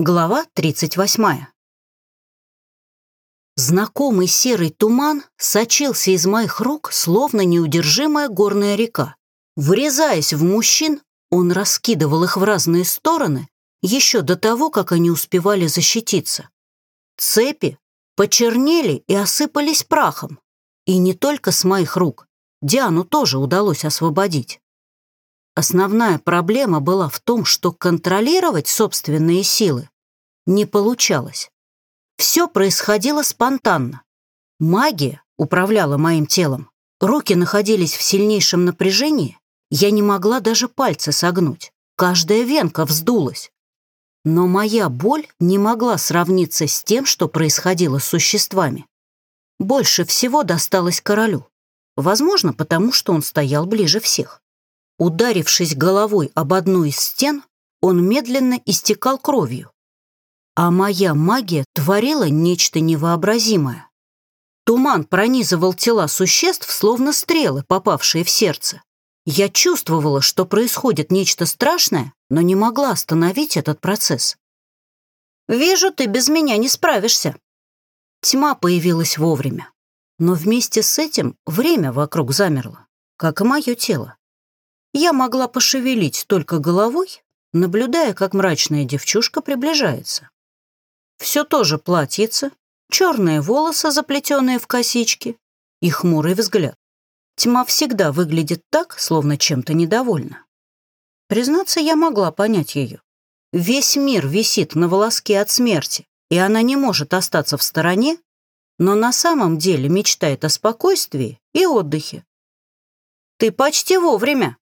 Глава 38. Знакомый серый туман сочился из моих рук, словно неудержимая горная река. Врезаясь в мужчин, он раскидывал их в разные стороны еще до того, как они успевали защититься. Цепи почернели и осыпались прахом. И не только с моих рук. Диану тоже удалось освободить. Основная проблема была в том, что контролировать собственные силы не получалось. Все происходило спонтанно. Магия управляла моим телом. Руки находились в сильнейшем напряжении. Я не могла даже пальцы согнуть. Каждая венка вздулась. Но моя боль не могла сравниться с тем, что происходило с существами. Больше всего досталось королю. Возможно, потому что он стоял ближе всех. Ударившись головой об одну из стен, он медленно истекал кровью. А моя магия творила нечто невообразимое. Туман пронизывал тела существ, словно стрелы, попавшие в сердце. Я чувствовала, что происходит нечто страшное, но не могла остановить этот процесс. «Вижу, ты без меня не справишься». Тьма появилась вовремя. Но вместе с этим время вокруг замерло, как и мое тело. Я могла пошевелить только головой, наблюдая, как мрачная девчушка приближается. Все тоже платьице, черные волосы, заплетенные в косички, и хмурый взгляд. Тьма всегда выглядит так, словно чем-то недовольна. Признаться, я могла понять ее. Весь мир висит на волоске от смерти, и она не может остаться в стороне, но на самом деле мечтает о спокойствии и отдыхе. «Ты почти вовремя»,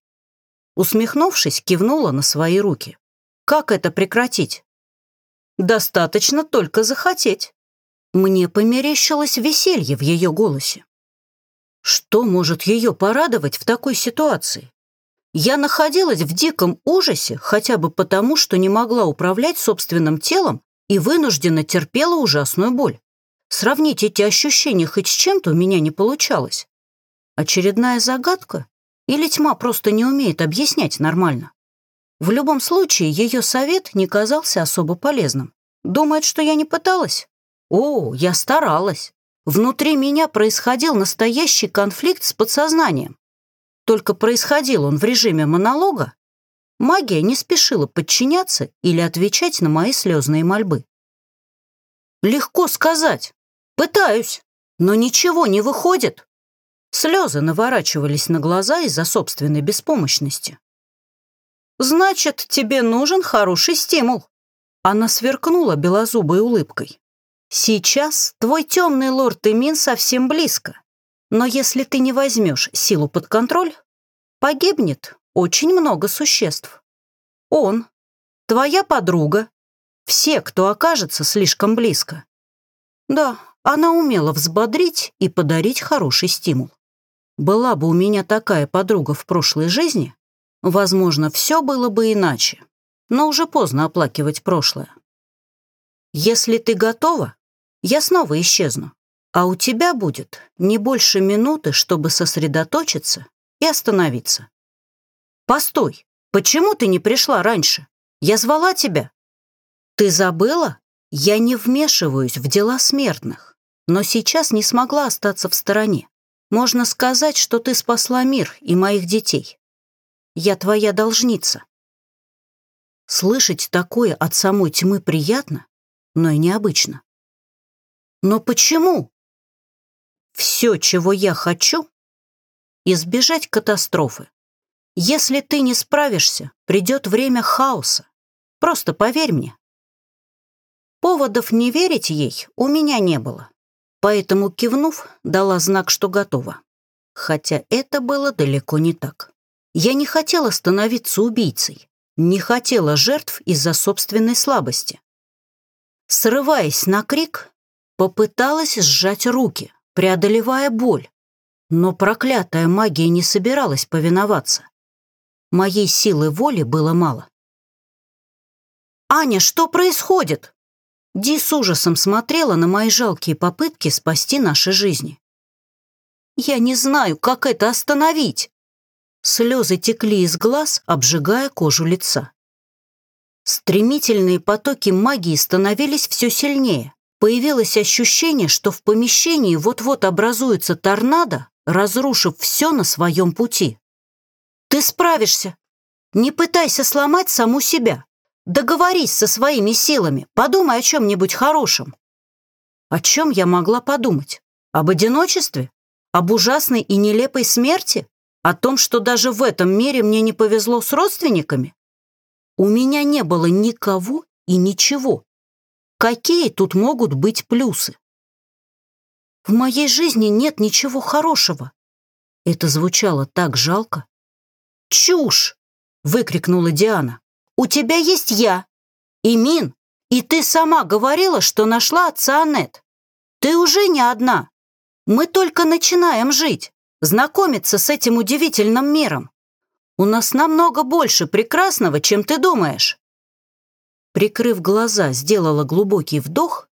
Усмехнувшись, кивнула на свои руки. «Как это прекратить?» «Достаточно только захотеть». Мне померещилось веселье в ее голосе. Что может ее порадовать в такой ситуации? Я находилась в диком ужасе хотя бы потому, что не могла управлять собственным телом и вынужденно терпела ужасную боль. Сравнить эти ощущения хоть с чем-то у меня не получалось. Очередная загадка или тьма просто не умеет объяснять нормально? В любом случае, ее совет не казался особо полезным. Думает, что я не пыталась? О, я старалась. Внутри меня происходил настоящий конфликт с подсознанием. Только происходил он в режиме монолога. Магия не спешила подчиняться или отвечать на мои слезные мольбы. Легко сказать. Пытаюсь, но ничего не выходит. Слезы наворачивались на глаза из-за собственной беспомощности. «Значит, тебе нужен хороший стимул». Она сверкнула белозубой улыбкой. «Сейчас твой темный лорд Эмин совсем близко, но если ты не возьмешь силу под контроль, погибнет очень много существ. Он, твоя подруга, все, кто окажется слишком близко. Да, она умела взбодрить и подарить хороший стимул. Была бы у меня такая подруга в прошлой жизни, возможно, все было бы иначе, но уже поздно оплакивать прошлое. Если ты готова, я снова исчезну, а у тебя будет не больше минуты, чтобы сосредоточиться и остановиться. Постой, почему ты не пришла раньше? Я звала тебя. Ты забыла? Я не вмешиваюсь в дела смертных, но сейчас не смогла остаться в стороне. Можно сказать, что ты спасла мир и моих детей. Я твоя должница. Слышать такое от самой тьмы приятно, но и необычно. Но почему? Все, чего я хочу, избежать катастрофы. Если ты не справишься, придет время хаоса. Просто поверь мне. Поводов не верить ей у меня не было. Поэтому, кивнув, дала знак, что готова. Хотя это было далеко не так. Я не хотела становиться убийцей, не хотела жертв из-за собственной слабости. Срываясь на крик, попыталась сжать руки, преодолевая боль, но проклятая магия не собиралась повиноваться. Моей силы воли было мало. «Аня, что происходит?» Ди с ужасом смотрела на мои жалкие попытки спасти наши жизни. «Я не знаю, как это остановить!» Слезы текли из глаз, обжигая кожу лица. Стремительные потоки магии становились все сильнее. Появилось ощущение, что в помещении вот-вот образуется торнадо, разрушив все на своем пути. «Ты справишься. Не пытайся сломать саму себя. Договорись со своими силами, подумай о чем-нибудь хорошем». О чем я могла подумать? Об одиночестве? Об ужасной и нелепой смерти? О том, что даже в этом мире мне не повезло с родственниками? У меня не было никого и ничего. Какие тут могут быть плюсы? В моей жизни нет ничего хорошего. Это звучало так жалко. «Чушь!» — выкрикнула Диана. «У тебя есть я, Имин, и ты сама говорила, что нашла отца Аннет. Ты уже не одна. Мы только начинаем жить, знакомиться с этим удивительным миром. У нас намного больше прекрасного, чем ты думаешь». Прикрыв глаза, сделала глубокий вдох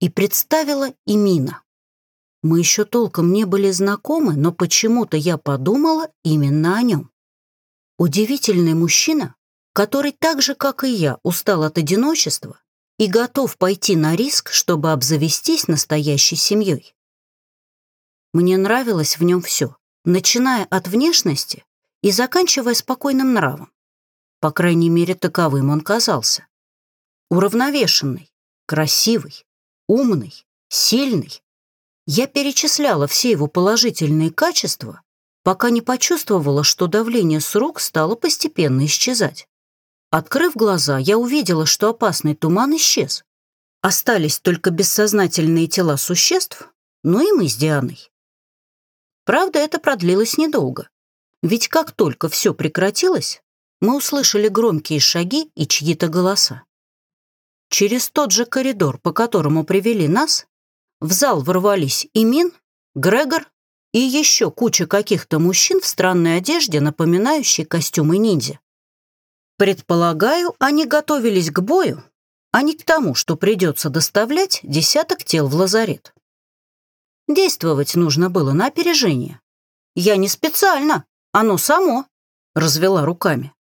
и представила Имина. Мы еще толком не были знакомы, но почему-то я подумала именно о нем. Удивительный мужчина, который так же, как и я, устал от одиночества и готов пойти на риск, чтобы обзавестись настоящей семьей. Мне нравилось в нем все, начиная от внешности и заканчивая спокойным нравом. По крайней мере, таковым он казался. Уравновешенный, красивый, умный, сильный. Я перечисляла все его положительные качества, пока не почувствовала, что давление с рук стало постепенно исчезать. Открыв глаза, я увидела, что опасный туман исчез. Остались только бессознательные тела существ, ну и мы с Дианой. Правда, это продлилось недолго. Ведь как только все прекратилось, мы услышали громкие шаги и чьи-то голоса. Через тот же коридор, по которому привели нас, в зал ворвались Имин, Грегор и еще куча каких-то мужчин в странной одежде, напоминающей костюмы ниндзя. Предполагаю, они готовились к бою, а не к тому, что придется доставлять десяток тел в лазарет. Действовать нужно было на опережение. Я не специально, оно само, развела руками.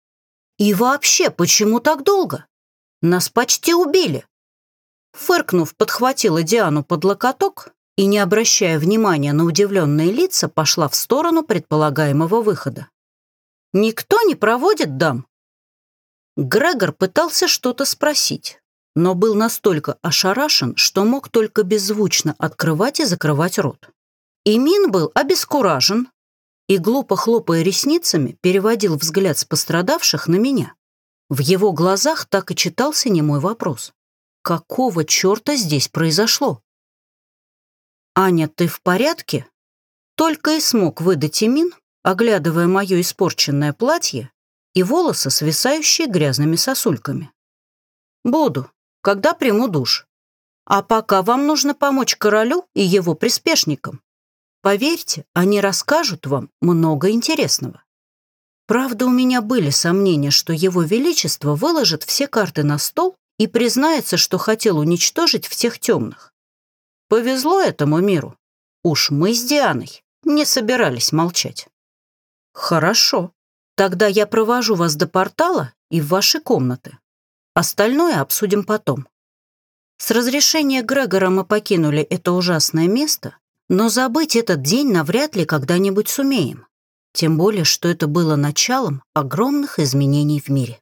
И вообще, почему так долго? Нас почти убили. Фыркнув, подхватила Диану под локоток и, не обращая внимания на удивленные лица, пошла в сторону предполагаемого выхода. «Никто не проводит дам?» Грегор пытался что-то спросить, но был настолько ошарашен, что мог только беззвучно открывать и закрывать рот. Имин был обескуражен, и, глупо хлопая ресницами, переводил взгляд с пострадавших на меня. В его глазах так и читался немой вопрос. Какого черта здесь произошло? «Аня, ты в порядке?» Только и смог выдать Имин, оглядывая мое испорченное платье и волосы, свисающие грязными сосульками. «Буду, когда приму душ. А пока вам нужно помочь королю и его приспешникам. Поверьте, они расскажут вам много интересного. Правда, у меня были сомнения, что его величество выложит все карты на стол и признается, что хотел уничтожить всех темных. Повезло этому миру. Уж мы с Дианой не собирались молчать. Хорошо. Тогда я провожу вас до портала и в ваши комнаты. Остальное обсудим потом. С разрешения Грегора мы покинули это ужасное место но забыть этот день навряд ли когда-нибудь сумеем. Тем более, что это было началом огромных изменений в мире.